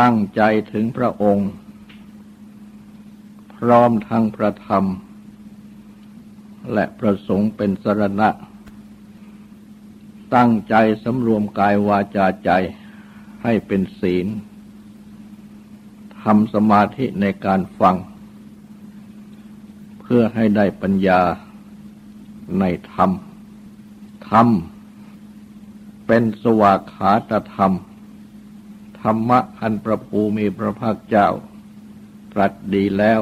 ตั้งใจถึงพระองค์ พร้อมทั้งพระธรรม และประสงค์เป็นสรณะ ตั้งใจสำรวมกายวาจาใจให้เป็นศีลทำสมาธิในการฟัง เพื่อให้ได้ปัญญาในธรรม ธรรม เป็นสวากขาตธรรม ธรรมะอันประภูมีพระภาคเจ้า ตรัสดีแล้ว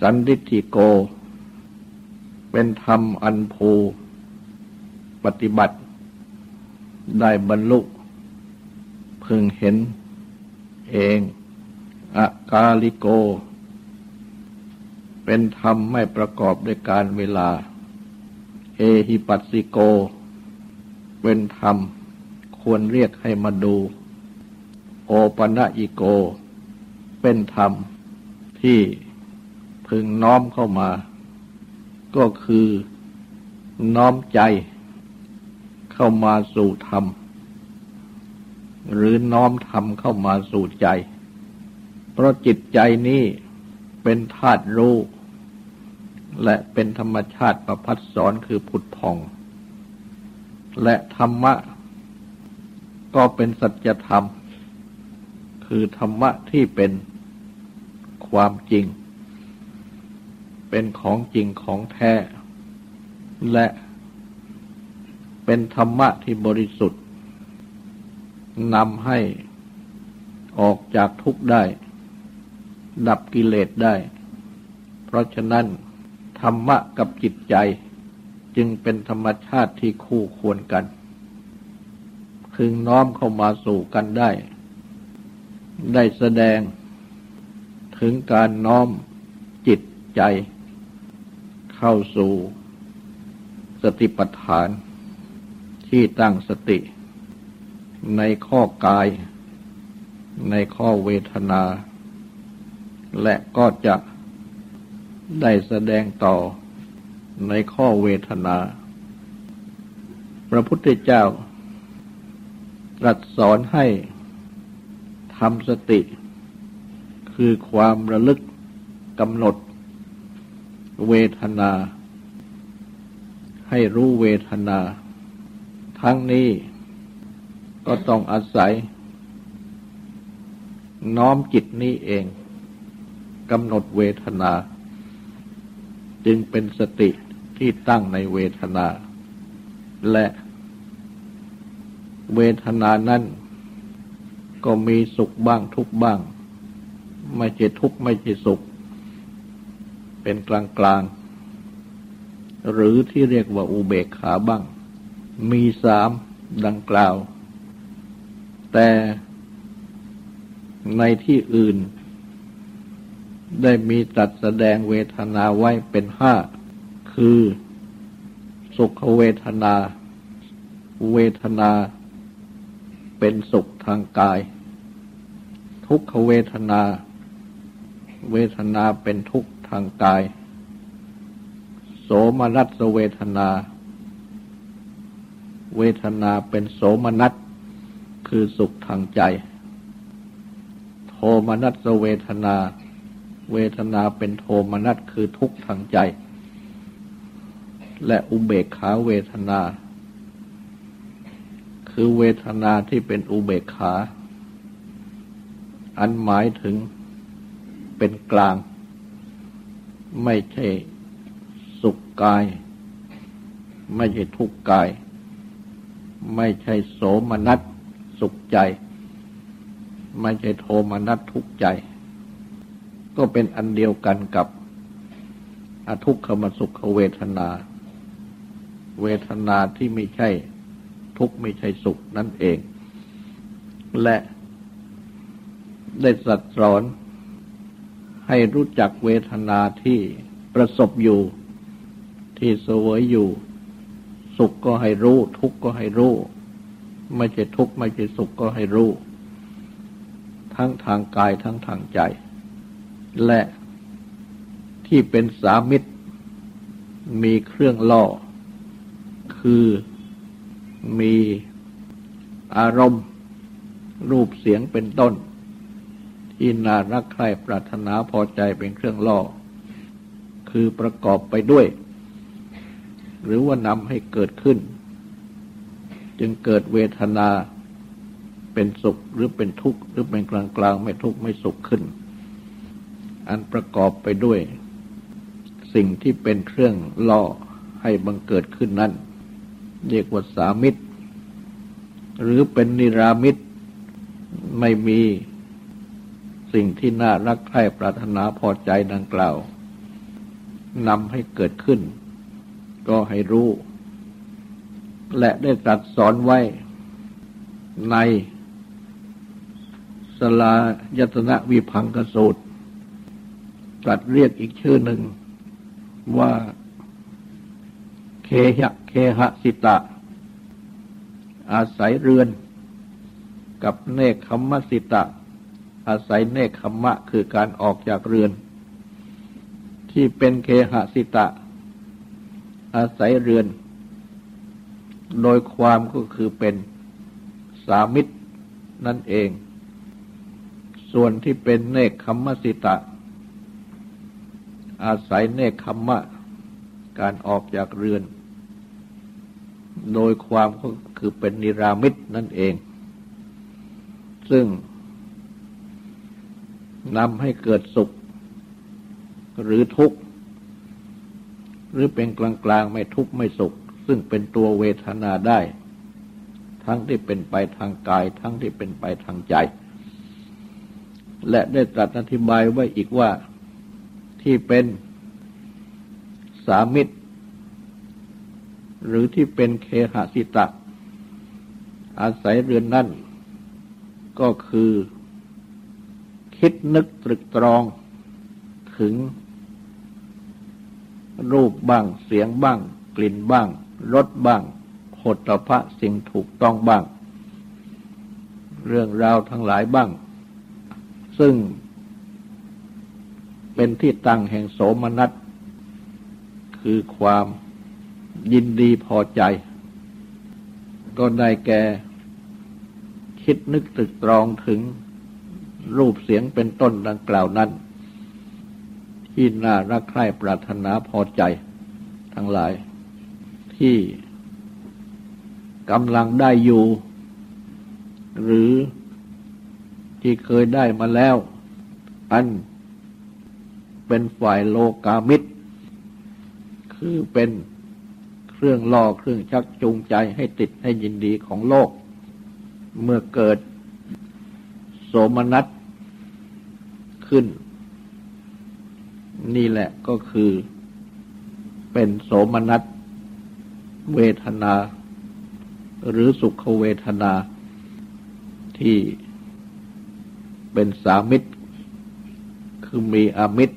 สันติทิโก เป็นธรรมอันภูปฏิบัติ ได้บรรลุพึงเห็นเองอากาลิโก เป็นธรรมไม่ประกอบด้วยการเวลา เอหิปัสสิโก เป็นธรรมควรเรียกให้มาดู โอปัญญิโก เป็นธรรมที่พึงน้อมเข้ามา ก็คือน้อมใจเข้ามาสู่ธรรม หรือน้อมธรรมเข้ามาสู่ใจ เพราะจิตใจนี้เป็นธาตุรู้ และเป็นธรรมชาติประพัดสอนคือผุดพอง และธรรมะ ก็เป็นสัจธรรม คือธรรมะที่เป็นความจริง เป็นของจริงของแท้ และเป็นธรรมะที่บริสุทธิ์นำให้ออกจากทุกข์ได้ ดับกิเลสได้ เพราะฉะนั้น ธรรมะกับจิตใจ จึงเป็นธรรมชาติที่คู่ควรกัน พึงน้อมเข้ามาสู่กันได้ ได้แสดงถึงการน้อมจิตใจ เข้าสู่สติปัฏฐาน ที่ตั้งสติ ในข้อกาย ในข้อเวทนา และก็จะได้แสดงต่อในข้อเวทนา พระพุทธเจ้าตรัสสอนให้ ทำสติ คือความระลึกกำหนด เวทนา ให้รู้เวทนา ทั้งนี้ก็ต้องอาศัย น้อมจิตนี้เองกำหนดเวทนา จึงเป็นสติที่ตั้งในเวทนา และเวทนานั้น ก็มีสุขบ้างทุกบ้าง ไม่ใช่ทุกไม่ใช่สุข เป็นกลางกลางหรือที่เรียกว่าอุเบกขาบ้าง มีสามดังกล่าว แต่ในที่อื่น ได้มีตัดแสดงเวทนาไว้เป็นห้า คือสุขเวทนา เวทนา เป็นสุขทางกาย ทุกขเวทนา เวทนาเป็นทุกข์ทางกาย โสมนัสเวทนา เวทนาเป็นโสมนัสคือสุขทางใจ โทมนัสเวทนา เวทนาเป็นโทมนัสคือทุกข์ทางใจ และอุเบกขาเวทนา คือเวทนาที่เป็นอุเบกขา อันหมายถึงเป็นกลาง ไม่ใช่สุขกาย ไม่ใช่ทุกข์กาย ไม่ใช่โสมนัสสุขใจ ไม่ใช่โทมนัสทุกข์ใจ ก็เป็นอันเดียวกันกับอทุกขมสุขเวทนา เวทนาที่ไม่ใช่ ทุกข์ไม่ใช่สุขนั่นเอง และได้สัตสอนให้รู้จักเวทนาที่ประสบอยู่ ที่เสวยอยู่ สุขก็ให้รู้ ทุกข์ก็ให้รู้ ไม่ใช่ทุกข์ไม่ใช่สุขก็ให้รู้ ทั้งทางกายทั้งทางใจ และที่เป็นสามิตรมีเครื่องล่อ คือ มีอารมณ์ รูปเสียงเป็นต้น ที่น่ารักใคร่ปรารถนาพอใจเป็นเครื่องล่อ คือประกอบไปด้วย หรือว่านำให้เกิดขึ้น จึงเกิดเวทนาเป็นสุขหรือเป็นทุกข์หรือเป็นกลางกลางไม่ทุกข์ไม่สุขขึ้น อันประกอบไปด้วย สิ่งที่เป็นเครื่องล่อให้บังเกิดขึ้นนั้น เรียกว่าสามิตร หรือเป็นนิรามิตร ไม่มีสิ่งที่น่ารักใคร่ปรารถนาพอใจดังกล่าวนำให้เกิดขึ้น ก็ให้รู้ และได้ตรัสสอนไว้ในสลายตนะวิพังกสูตรตรัสเรียกอีกชื่อหนึ่งว่าเคหะ เคหสิตะ อาศัยเรือน กับเนคขมสิตะ อาศัยเนคขมะคือการออกจากเรือน ที่เป็นเคหสิตะ อาศัยเรือน โดยความก็คือเป็นสามิตรนั่นเอง ส่วนที่เป็นเนคขมสิตะ อาศัยเนคขมะ การออกจากเรือน โดยความก็คือเป็นนิรามิตนั่นเอง ซึ่งนำให้เกิดสุข หรือทุกข์ หรือเป็นกลางๆไม่ทุกข์ไม่สุข ซึ่งเป็นตัวเวทนาได้ ทั้งที่เป็นไปทางกาย ทั้งที่เป็นไปทางใจ และได้ตรัสอธิบายไว้อีกว่าที่เป็นสามิตร หรือที่เป็นเคหสิตะ อาศัยเรือนนั่น ก็คือ คิดนึกตรึกตรองถึง รูปบ้างเสียงบ้าง กลิ่นบ้างรสบ้างผลตภะสิ่งถูกต้องบ้าง เรื่องราวทั้งหลายบ้าง ซึ่งเป็นที่ตั้งแห่งโสมนัสคือความ ยินดีพอใจ ก็ได้แก่คิดนึกตึกตรองถึงรูปเสียงเป็นต้นดังกล่าวนั้น ที่น่ารักใคร่ปรารถนาพอใจ ทั้งหลาย ที่กำลังได้อยู่ หรือที่เคยได้มาแล้ว อันเป็นฝ่ายโลกามิตร คือเป็น เครื่องล่อเครื่องชักจูงใจให้ติดให้ยินดีของโลก เมื่อเกิดโสมนัสขึ้น นี่แหละก็คือเป็นโสมนัสเวทนา หรือสุขเวทนาที่เป็นสามิตร คือมีอามิตร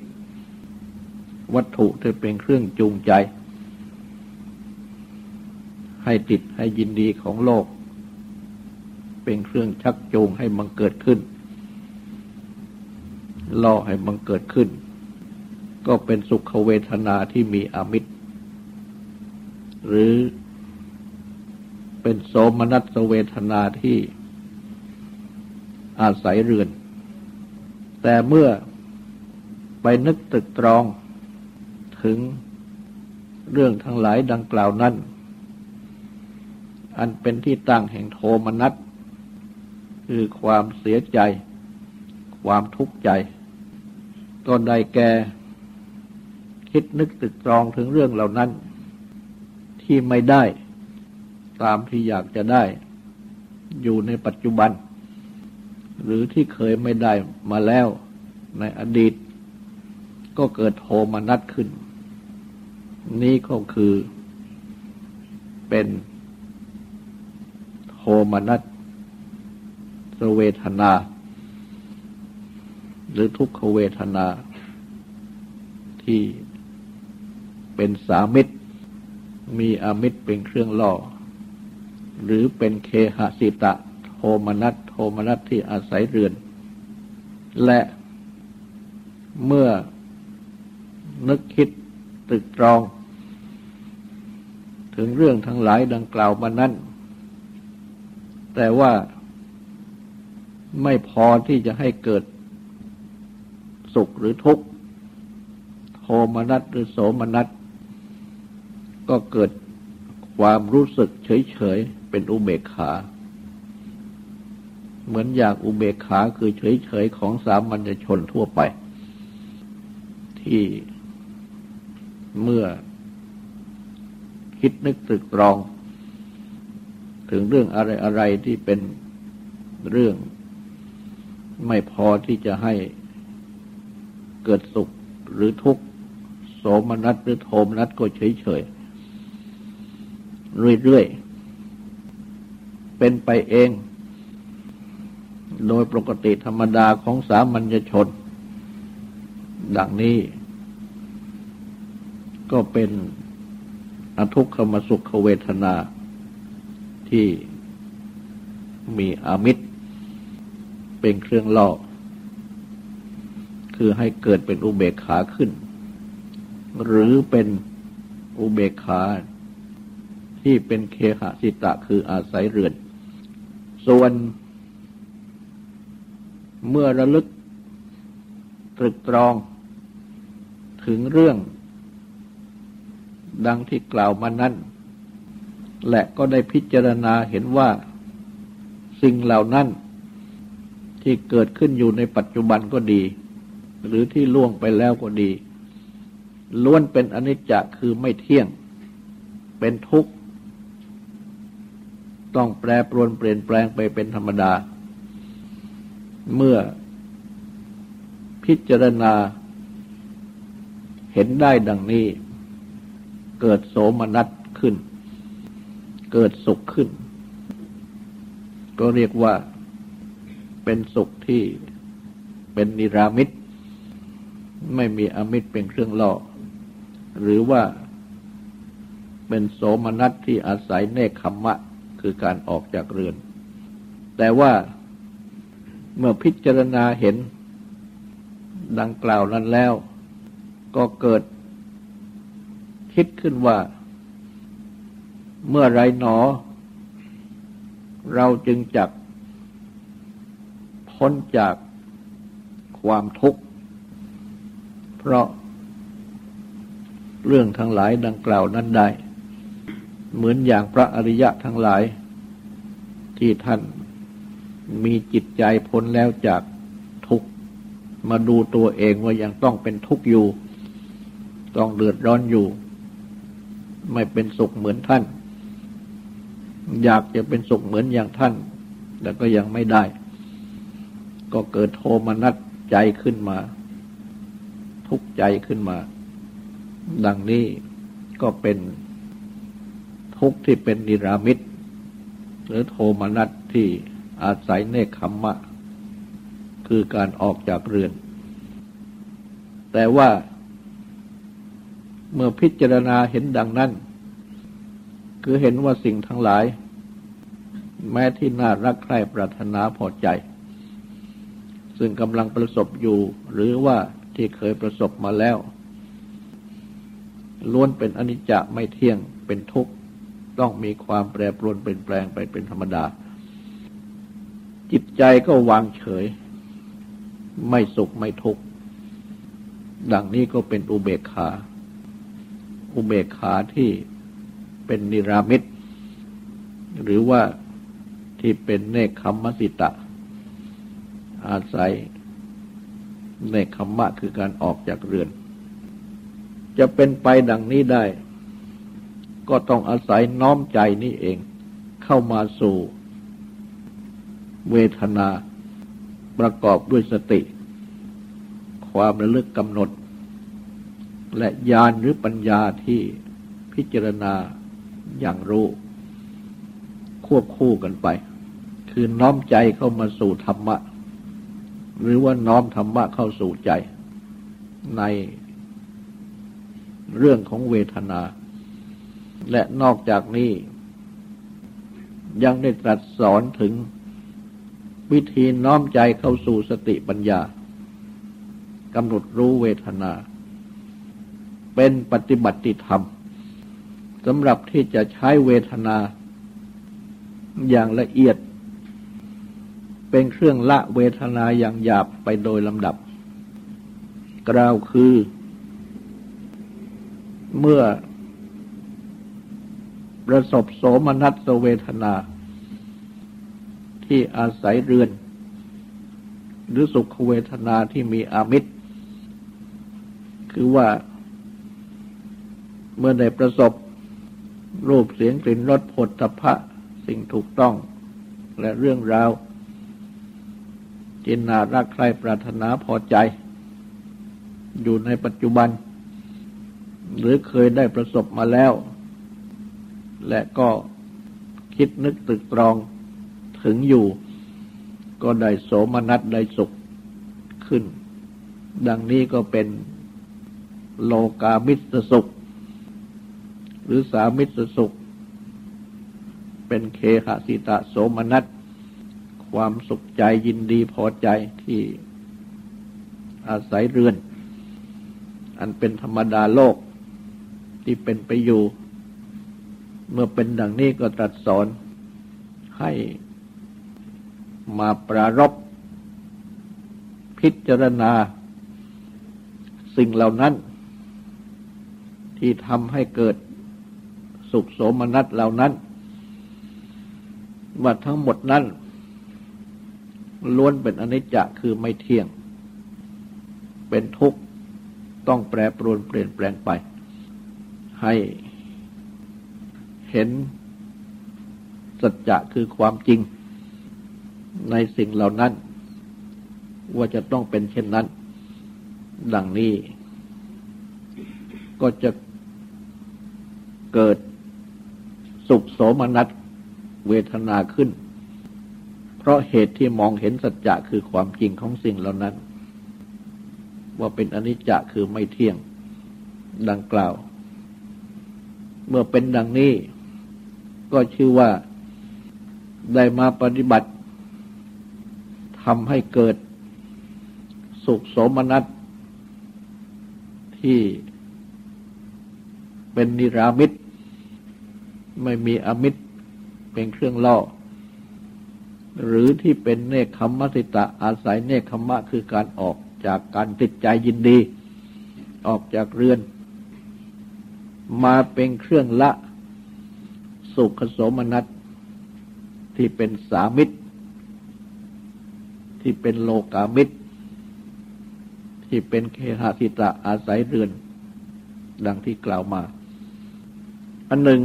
วัตถุที่เป็นเครื่องจูงใจ ให้ติดให้ยินดีของโลก เป็นเครื่องชักจูงให้มันเกิดขึ้นล่อให้มันเกิดขึ้น ก็เป็นสุขเวทนาที่มีอมิตร หรือเป็นโสมนัสเวทนาที่อาศัยเรือน แต่เมื่อไปนึกตึกตรองถึงเรื่องทั้งหลายดังกล่าวนั้น อันเป็นที่ตั้งแห่งโทมนัสคือความเสียใจ ความทุกข์ใจก็ได้แก่คิดนึกตึกตรองถึงเรื่องเหล่านั้น ที่ไม่ได้ตามที่อยากจะได้ อยู่ในปัจจุบัน หรือที่เคยไม่ได้มาแล้วในอดีต ก็เกิดโทมนัสขึ้น นี่ก็คือเป็น โทมนัสเวทนา หรือทุกขเวทนา ที่เป็นสามิตร มีอมิตรเป็นเครื่องล่อ หรือเป็นเคหสิตะ โทมนัสโทมนัสที่อาศัยเรือน และเมื่อนึกคิดตึกตรอง ถึงเรื่องทั้งหลายดังกล่าวมานั้น แต่ว่าไม่พอที่จะให้เกิดสุขหรือทุกข์โทมนัสหรือโสมนัสก็เกิดความรู้สึกเฉยๆ เป็นอุเบกขา เหมือนอย่างอุเบกขาคือเฉยๆ ของสามัญชนทั่วไป ที่เมื่อคิดนึกตรึกตรอง ถึงเรื่องอะไรๆที่เป็นเรื่อง ไม่พอที่จะให้เกิดสุขหรือทุกข์โสมนัสหรือโทมนัสก็เฉยเฉยเรื่อยๆ เป็นไปเอง โดยปกติธรรมดาของสามัญชน ดังนี้ ก็เป็นอทุกขมสุขเวทนา ที่มีอามิตร เป็นเครื่องล่อ คือให้เกิดเป็นอุเบกขาขึ้น หรือเป็นอุเบกขาที่เป็นเคหะสิตะคืออาศัยเรือน ส่วน เมื่อระลึกตรึกตรอง ถึงเรื่อง ดังที่กล่าวมานั้น และก็ได้พิจารณาเห็นว่าสิ่งเหล่านั้นที่เกิดขึ้นอยู่ในปัจจุบันก็ดี หรือที่ล่วงไปแล้วก็ดี ล้วนเป็นอนิจจคือไม่เที่ยง เป็นทุกข์ ต้องแปรปรวนเปลี่ยนแปลงไปเป็นธรรมดา เมื่อพิจารณาเห็นได้ดังนี้ เกิดโสมนัสขึ้น เกิดสุขขึ้น ก็เรียกว่าเป็นสุขที่เป็นนิรามิตไม่มีอมิตรเป็นเครื่องล่อ หรือว่าเป็นโสมนัสที่อาศัยเนคขมมะ คือการออกจากเรือน แต่ว่าเมื่อพิจารณาเห็นดังกล่าวนั้นแล้ว ก็เกิดคิดขึ้นว่า เมื่อไรหนอ เราจึงจักพ้นจากความทุกข์ เพราะเรื่องทั้งหลายดังกล่าวนั้นได้ เหมือนอย่างพระอริยะทั้งหลาย ที่ท่านมีจิตใจพ้นแล้วจากทุกข์ มาดูตัวเองว่ายังต้องเป็นทุกข์อยู่ ต้องเดือดร้อนอยู่ ไม่เป็นสุขเหมือนท่าน อยากจะเป็นสุขเหมือนอย่างท่าน แต่ก็ยังไม่ได้ ก็เกิดโทมนัสใจขึ้นมา ทุกใจขึ้นมา ดังนี้ก็เป็นทุกข์ที่เป็นนิรามิตหรือโทมนัสที่อาศัยเนคขมมะ คือการออกจากเรือน แต่ว่าเมื่อพิจารณาเห็นดังนั้น คือเห็นว่าสิ่งทั้งหลาย แม้ที่น่ารักใคร่ปรารถนาพอใจ ซึ่งกำลังประสบอยู่ หรือว่าที่เคยประสบมาแล้ว ล้วนเป็นอนิจจะไม่เที่ยงเป็นทุกข์ต้องมีความแปรปรวนเปลี่ยนแปลงไปเป็นธรรมดา จิตใจก็วางเฉย ไม่สุขไม่ทุกข์ดังนี้ก็เป็นอุเบกขา อุเบกขาที่ เป็นนิรามิต หรือว่าที่เป็นเนคขมมสิตะ อาศัยในคำมมะคือการออกจากเรือน จะเป็นไปดังนี้ได้ ก็ต้องอาศัยน้อมใจนี่เอง เข้ามาสู่เวทนาประกอบด้วยสติ ความระลึกกำหนด และญาณหรือปัญญาที่พิจารณา อย่างรู้ ควบคู่กันไป คือน้อมใจเข้ามาสู่ธรรมะ หรือว่าน้อมธรรมะเข้าสู่ใจ ในเรื่องของเวทนา และนอกจากนี้ ยังได้ตรัสสอนถึงวิธีน้อมใจเข้าสู่สติปัญญากำหนดรู้เวทนา เป็นปฏิบัติธรรม สำหรับที่จะใช้เวทนาอย่างละเอียด เป็นเครื่องละเวทนาอย่างหยาบไปโดยลำดับ กล่าวคือ เมื่อประสบโสมนัสเวทนา ที่อาศัยเรือน หรือสุขเวทนาที่มีอามิตร คือว่าเมื่อได้ประสบ รูปเสียงกลิ่นรสผลตภะสิ่งถูกต้อง และเรื่องราวจินนารักใครปรารถนาพอใจ อยู่ในปัจจุบัน หรือเคยได้ประสบมาแล้ว และก็คิดนึกตึกตรองถึงอยู่ ก็ได้โสมนัสได้สุขขึ้น ดังนี้ก็เป็นโลกามิสสุข หรือสามิตรสุข เป็นเคหสิตะโสมนัสความสุขใจยินดีพอใจที่อาศัยเรือน อันเป็นธรรมดาโลกที่เป็นไปอยู่ เมื่อเป็นดังนี้ก็ตรัสสอนให้มาปรารบพิจารณา สิ่งเหล่านั้น ที่ทำให้เกิด สุขโสมนัสเหล่านั้นว่าทั้งหมดนั้นล้วนเป็นอนิจจะคือไม่เที่ยง เป็นทุกข์ต้องแปรปรวนเปลี่ยนแปลงไป ให้เห็นสัจจะคือความจริง ในสิ่งเหล่านั้น ว่าจะต้องเป็นเช่นนั้น ดังนี้ ก็จะเกิด สุขโสมนัสเวทนาขึ้น เพราะเหตุที่มองเห็นสัจจะคือความจริงของสิ่งเหล่านั้น ว่าเป็นอนิจจะคือไม่เที่ยงดังกล่าว เมื่อเป็นดังนี้ ก็ชื่อว่าได้มาปฏิบัติทำให้เกิดสุขโสมนัสที่เป็นนิรามิต ไม่มีอมิตรเป็นเครื่องล่อ หรือที่เป็นเนคขมมสิตะอาศัยเนคขมมะคือการออกจากการติดใจยินดี ออกจากเรือน มาเป็นเครื่องละ สุขสมนัสที่เป็นสามิตร ที่เป็นโลกามิตร ที่เป็นเคหสิตะอาศัยเรือน ดังที่กล่าวมา อันหนึ่ง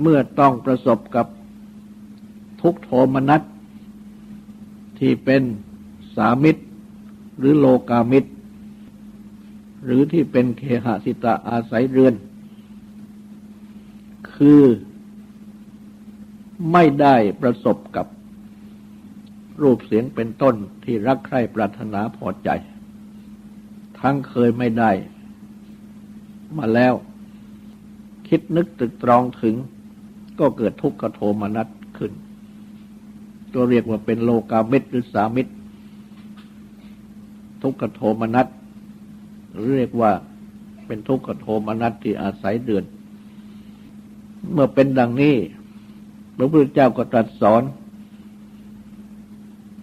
เมื่อต้องประสบกับทุกโทมนัสที่เป็นสามิตร หรือโลกามิตร หรือที่เป็นเคหสิตะอาศัยเรือน คือไม่ได้ประสบกับรูปเสียงเป็นต้นที่รักใคร่ปรารถนาพอใจ ทั้งเคยไม่ได้ มาแล้ว คิดนึกตึกตรองถึง ก็เกิดทุกขโทมนัสขึ้น ตัวเรียกว่าเป็นโลกามิตรหรือสามิตร ทุกขโทมนัสเรียกว่าเป็นทุกขโทมนัสที่อาศัยเดือน เมื่อเป็นดังนี้ พระพุทธเจ้าก็ตรัสสอน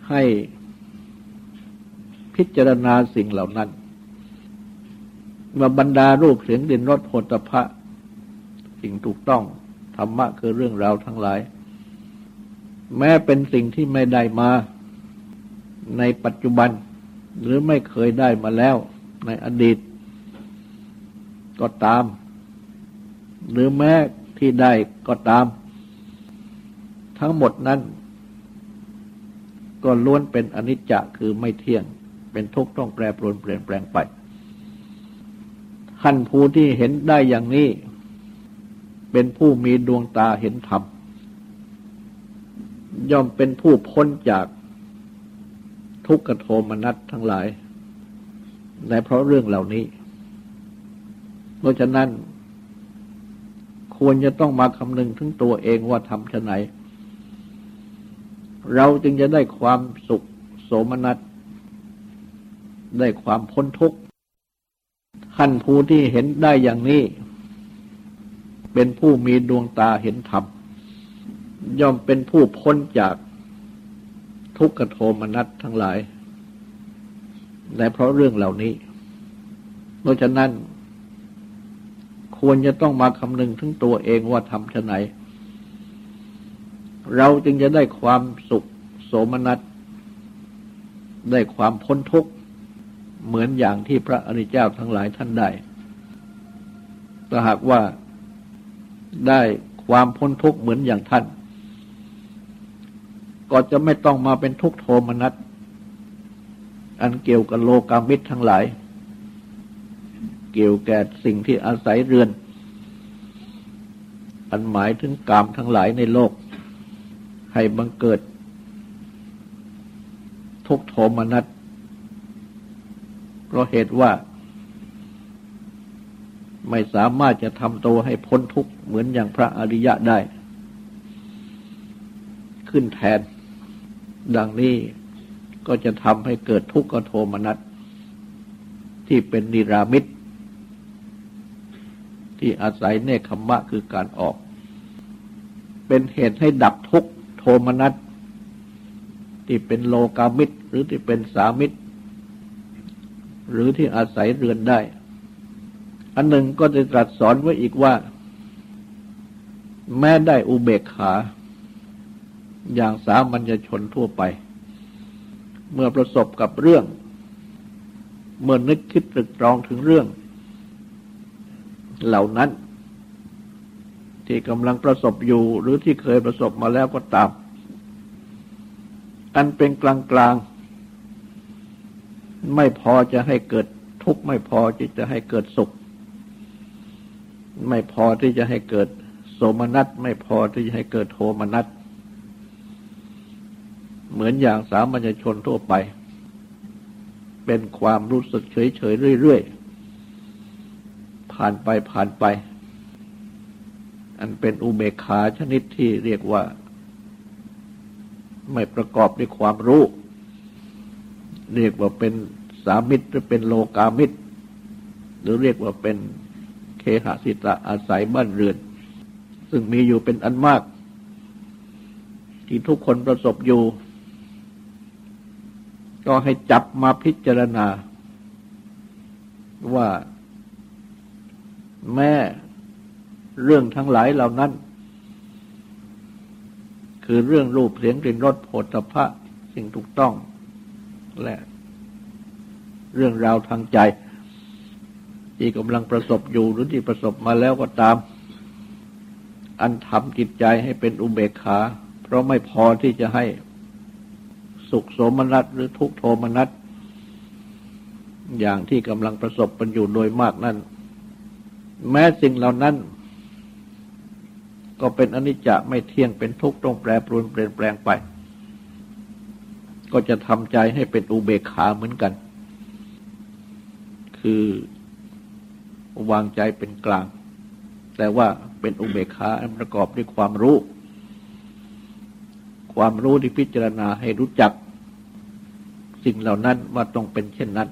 ให้พิจารณาสิ่งเหล่านั้นว่าบรรดารูปเสียงดินรสโผฏฐะสิ่งถูกต้อง ธรรมะคือเรื่องราวทั้งหลาย แม้เป็นสิ่งที่ไม่ได้มาในปัจจุบัน หรือไม่เคยได้มาแล้วในอดีต ก็ตาม หรือแม้ที่ได้ก็ตาม ทั้งหมดนั้น ก็ล้วนเป็นอนิจจะคือไม่เที่ยง เป็นทุกข์ต้องแปรปรวนเปลี่ยนแปลงไปท่านผู้ที่เห็นได้อย่างนี้ เป็นผู้มีดวงตาเห็นธรรม ย่อมเป็นผู้พ้นจากทุกขโทมนัสทั้งหลาย ในเพราะเรื่องเหล่านี้ เพราะฉะนั้น ควรจะต้องมาคำนึงถึงตัวเองว่าทำชะไหน เราจึงจะได้ความสุขโสมนัส ได้ความพ้นทุกข์ท่านผู้ที่เห็นได้อย่างนี้ เป็นผู้มีดวงตาเห็นธรรม ย่อมเป็นผู้พ้นจากทุกขโทมนัสทั้งหลายและเพราะเรื่องเหล่านี้ เพราะฉะนั้น ควรจะต้องมาคำนึงถึงตัวเองว่าทำชะไหน เราจึงจะได้ความสุขโสมนัส ได้ความพ้นทุกข์ เหมือนอย่างที่พระอริยเจ้าทั้งหลายท่านได้ถ้าหากว่า ได้ความพ้นทุกข์เหมือนอย่างท่าน ก็จะไม่ต้องมาเป็นทุกข์โทมนัสอันเกี่ยวกับโลกามิตรทั้งหลาย เกี่ยวแก่สิ่งที่อาศัยเรือน อันหมายถึงกามทั้งหลายในโลก ให้บังเกิด ทุกโทมนัสเพราะเหตุว่า ไม่สามารถจะทำตัวให้พ้นทุกข์เหมือนอย่างพระอริยะได้ ขึ้นแทน ดังนี้ก็จะทำให้เกิดทุกขโทมนัสที่เป็นนิรามิตที่อาศัยเนคขมะคือการออก เป็นเหตุให้ดับทุกโทมนัสที่เป็นโลกามิตรหรือที่เป็นสามิตร หรือที่อาศัยเรือนได้ อันหนึ่งก็จะตรัสสอนไว้อีกว่า แม้ได้อุเบกขา อย่างสามัญชนทั่วไป เมื่อประสบกับเรื่อง เมื่อนึกคิดตรึกตรองถึงเรื่อง เหล่านั้น ที่กำลังประสบอยู่หรือที่เคยประสบมาแล้วก็ตาม อันเป็นกลางกลางไม่พอจะให้เกิดทุกข์ไม่พอที่จะให้เกิดสุข ไม่พอที่จะให้เกิดโสมนัสไม่พอที่จะให้เกิดโทมนัสเหมือนอย่างสามัญชนทั่วไป เป็นความรู้สึกเฉยๆเรื่อยๆ ผ่านไปผ่านไป อันเป็นอุเบกขาชนิดที่เรียกว่า ไม่ประกอบด้วยความรู้ เรียกว่าเป็นสามิตรหรือเป็นโลกามิตร หรือเรียกว่าเป็น เคหสิตะอาศัยบ้านเรือน ซึ่งมีอยู่เป็นอันมาก ที่ทุกคนประสบอยู่ ก็ให้จับมาพิจารณา ว่าแม่เรื่องทั้งหลายเหล่านั้น คือเรื่องรูปเสียงกลิ่นรสโผฏฐะสิ่งถูกต้อง และเรื่องราวทางใจ ที่กำลังประสบอยู่หรือที่ประสบมาแล้วก็ตาม อันทำจิตใจให้เป็นอุเบกขา เพราะไม่พอที่จะให้สุขโสมนัสหรือทุกโทมนัสอย่างที่กำลังประสบกันอยู่โดยมากนั้น แม้สิ่งเหล่านั้น ก็เป็นอนิจจะไม่เที่ยงเป็นทุกข์ต้องแปรปรวนเปลี่ยนแปลงไป ก็จะทำใจให้เป็นอุเบกขาเหมือนกัน คือ วางใจเป็นกลาง แต่ว่าเป็นอุเบกขาประกอบด้วยความรู้ ความรู้ที่พิจารณาให้รู้จัก สิ่งเหล่านั้นว่าต้องเป็นเช่นนั้น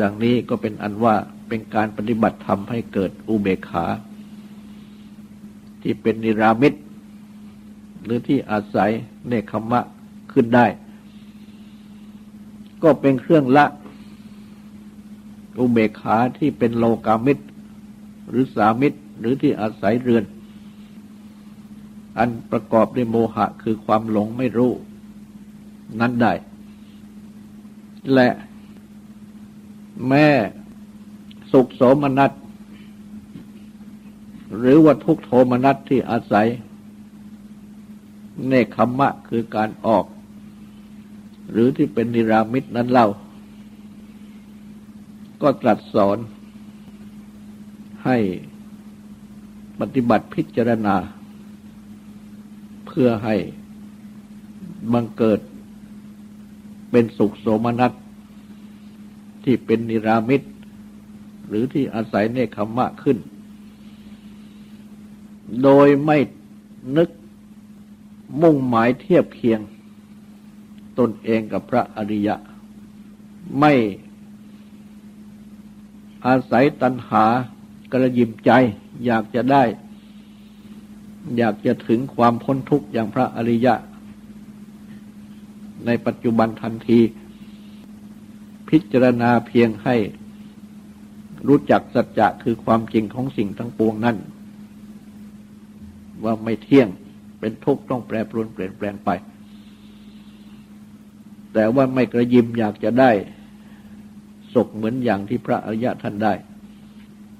ดังนี้ก็เป็นอันว่าเป็นการปฏิบัติธรรมให้เกิดอุเบกขา ที่เป็นนิรามิตหรือที่อาศัยเนคขมะขึ้นได้ ก็เป็นเครื่องละ อุเบกขาที่เป็นโลกามิตร หรือสามิตร หรือที่อาศัยเรือน อันประกอบด้วยโมหะคือความหลงไม่รู้ นั้นได้ และแม่สุขโสมนัสหรือว่าทุกโทมนัสที่อาศัย เนคขมะคือการออก หรือที่เป็นนิรามิตนั้นเล่า ก็ตรัสสอนให้ปฏิบัติพิจารณา เพื่อให้บังเกิดเป็นสุขโสมนัสที่เป็นนิรามิตหรือที่อาศัยเนคขมะขึ้น โดยไม่นึกมุ่งหมายเทียบเคียง ตนเองกับพระอริยะ ไม่ อาศัยตัณหากระยิมใจ อยากจะได้ อยากจะถึงความพ้นทุกข์อย่างพระอริยะ ในปัจจุบันทันที พิจารณาเพียงให้รู้จักสัจจะคือความจริงของสิ่งทั้งปวงนั้น ว่าไม่เที่ยงเป็นทุกข์ต้องแปรปรวนเปลี่ยนแปลงไป แต่ว่าไม่กระยิมอยากจะได้ สุขเหมือนอย่างที่พระอริยะท่านได้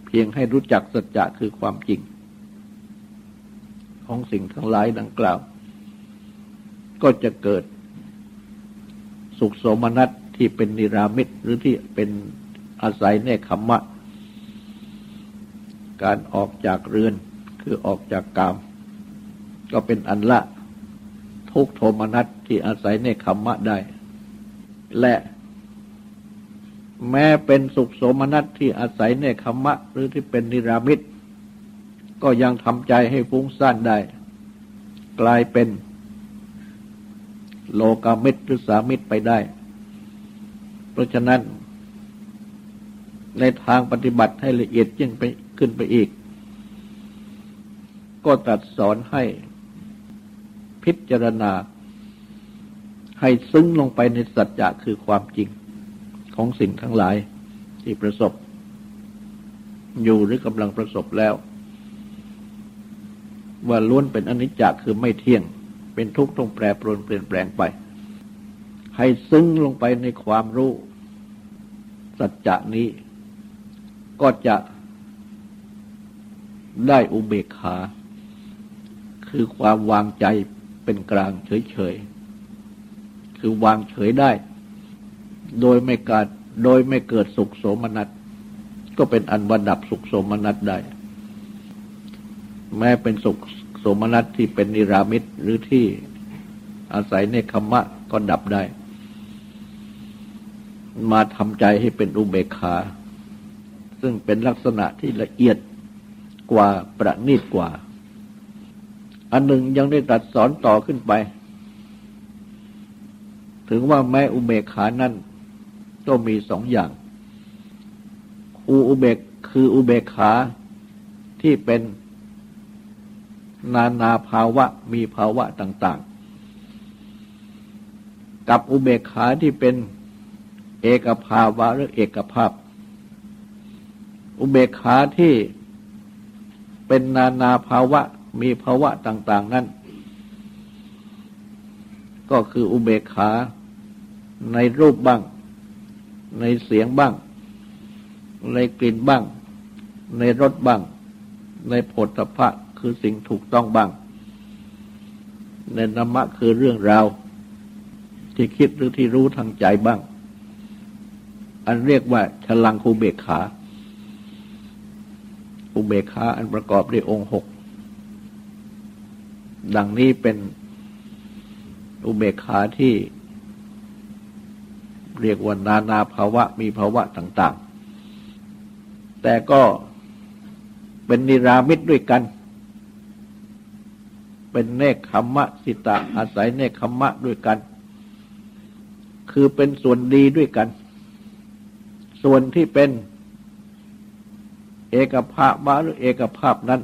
เพียงให้รู้จักสัจจะคือความจริง ของสิ่งทั้งหลายดังกล่าว ก็จะเกิดสุขโสมนัสที่เป็นนิรามิตหรือที่เป็นอาศัยเนคขมะ การออกจากเรือนคือออกจากกาม ก็เป็นอันละทุกโทมนัสที่อาศัยเนคขมะได้ และ แม้เป็นสุขโสมนัสที่อาศัยเนคขมะ หรือที่เป็นนิรามิตก็ยังทำใจให้ฟุ้งซ่านได้ กลายเป็น โลกามิตรหรือสามิตรไปได้ เพราะฉะนั้น ในทางปฏิบัติให้ละเอียดยิ่งไปขึ้นไปอีก ก็ตรัสสอนให้พิจารณา ให้ซึ้งลงไปในสัจจะคือความจริง ของสิ่งทั้งหลายที่ประสบ อยู่หรือกำลังประสบแล้ว ว่าล้วนเป็นอนิจจคือไม่เที่ยง เป็นทุกข์ต้องแปรปรวนเปลี่ยนแปลงไป ให้ซึ้งลงไปในความรู้ สัจจะนี้ ก็จะได้อุเบกขา คือความวางใจเป็นกลางเฉยๆ คือวางเฉยได้ โดยไม่กิดโดยไม่เกิดสุขโสมนัสก็เป็นอันวัดับสุขโสมนัสได้ แม้เป็นสุขโสมนัสที่เป็นนิรามิตหรือที่อาศัยในคมะก็ดับได้ มาทำใจให้เป็นอุเบกขา ซึ่งเป็นลักษณะที่ละเอียดกว่าประณีตกว่า อันหนึ่งยังได้ตรัสสอนต่อขึ้นไป ถึงว่าแม้อุเบกขานั้น ก็มีสองอย่าง อูอุเบกคืออุเบกขาที่เป็นนานาภาวะมีภาวะต่าง ๆ กับอุเบกขาที่เป็นเอกภาวะหรือเอกภาพ อุเบกขาที่เป็นนานาภาวะมีภาวะต่าง ๆ นั้น ก็คืออุเบกขาในรูปบ้าง ในเสียงบ้าง ในกลิ่นบ้าง ในรสบ้าง ในผลพะคือสิ่งถูกต้องบ้าง ในนามะคือเรื่องราวที่คิดหรือที่รู้ทางใจบ้าง อันเรียกว่าฉลังคูเบกขาอุเบกขาอันประกอบด้วยองค์หก ดังนี้เป็นอุเบกขาที่ เรียกว่านานาภาวะมีภาวะต่าง ๆ แต่ก็เป็นนิรามิตด้วยกัน เป็นเนคขมมะสิตะอาศัยเนคขมมะด้วยกัน คือเป็นส่วนดีด้วยกัน ส่วนที่เป็นเอกภาพมาหรือเอกภาพนั้น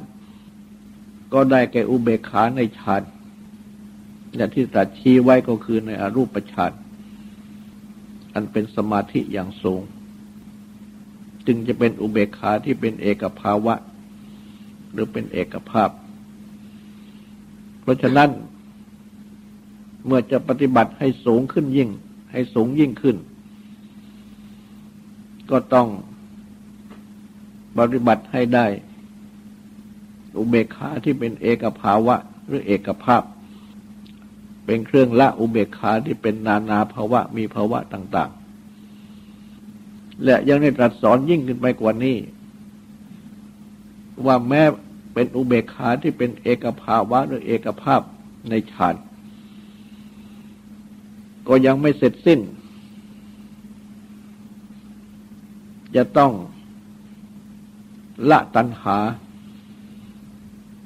ก็ได้แก่อุเบกขาในฌานอย่างที่ตรัสชี้ไว้ก็คือในอรูปฌาน อันเป็นสมาธิอย่างสูง จึงจะเป็นอุเบกขาที่เป็นเอกภาวะ หรือเป็นเอกภาพ เพราะฉะนั้น เมื่อจะปฏิบัติให้สูงขึ้นยิ่ง ให้สูงยิ่งขึ้น ก็ต้องปฏิบัติให้ได้ อุเบกขาที่เป็นเอกภาวะ หรือเอกภาพ เป็นเครื่องละอุเบกขาที่เป็นนานาภาวะมีภาวะต่าง ๆ และยังได้ตรัสสอนยิ่งขึ้นไปกว่านี้ ว่าแม้เป็นอุเบกขาที่เป็นเอกภาวะหรือเอกภาพในฌานก็ยังไม่เสร็จสิ้น จะต้องละตัณหา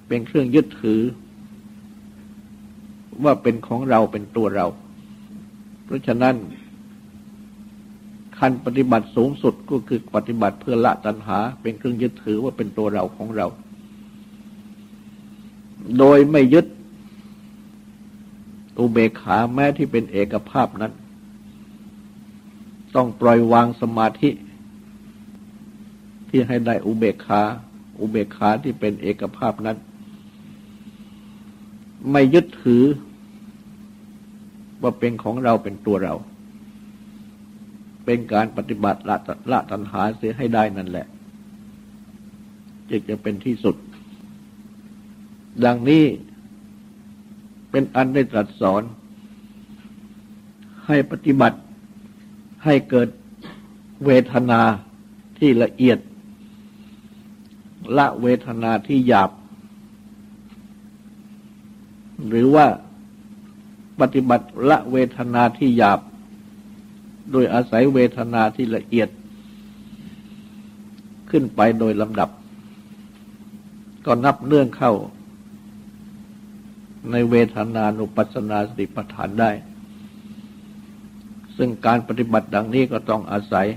เป็นเครื่องยึดถือ ว่าเป็นของเราเป็นตัวเรา เพราะฉะนั้นขั้นปฏิบัติสูงสุดก็คือปฏิบัติเพื่อละตัณหา เป็นเครื่องยึดถือว่าเป็นตัวเราของเรา โดยไม่ยึดอุเบกขาแม้ที่เป็นเอกภาพนั้น ต้องปล่อยวางสมาธิ ที่ให้ได้อุเบกขา อุเบกขาที่เป็นเอกภาพนั้น ไม่ยึดถือ ว่าเป็นของเราเป็นตัวเรา เป็นการปฏิบัติละละตัณหาเสียให้ได้นั่นแหละจึงจะเป็นที่สุด ดังนี้เป็นอันได้ตรัสสอน ให้ปฏิบัติให้เกิดเวทนาที่ละเอียด ละเวทนาที่หยาบ หรือว่าปฏิบัติละเวทนาที่หยาบ โดยอาศัยเวทนาที่ละเอียด ขึ้นไปโดยลำดับ ก็นับเนื่องเข้า ในเวทนานุปัสสนาสติปัฏฐานได้ ซึ่งการปฏิบัติดังนี้ก็ต้องอาศัย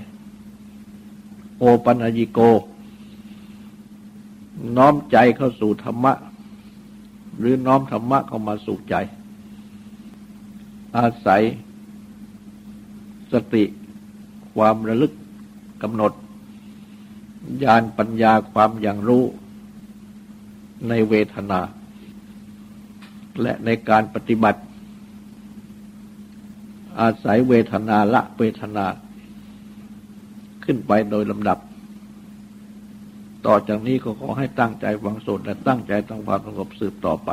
โอปัญญิโก น้อมใจเข้าสู่ธรรมะ หรือน้อมธรรมะเข้ามาสู่ใจ อาศัย สติความระลึกกำหนด ญาณปัญญาความอย่างรู้ในเวทนา และในการปฏิบัติ อาศัยเวทนาละเวทนา ขึ้นไปโดยลำดับ ต่อจากนี้ก็ขอให้ตั้งใจฟังสดและตั้งใจทำความสงบสืบต่อไป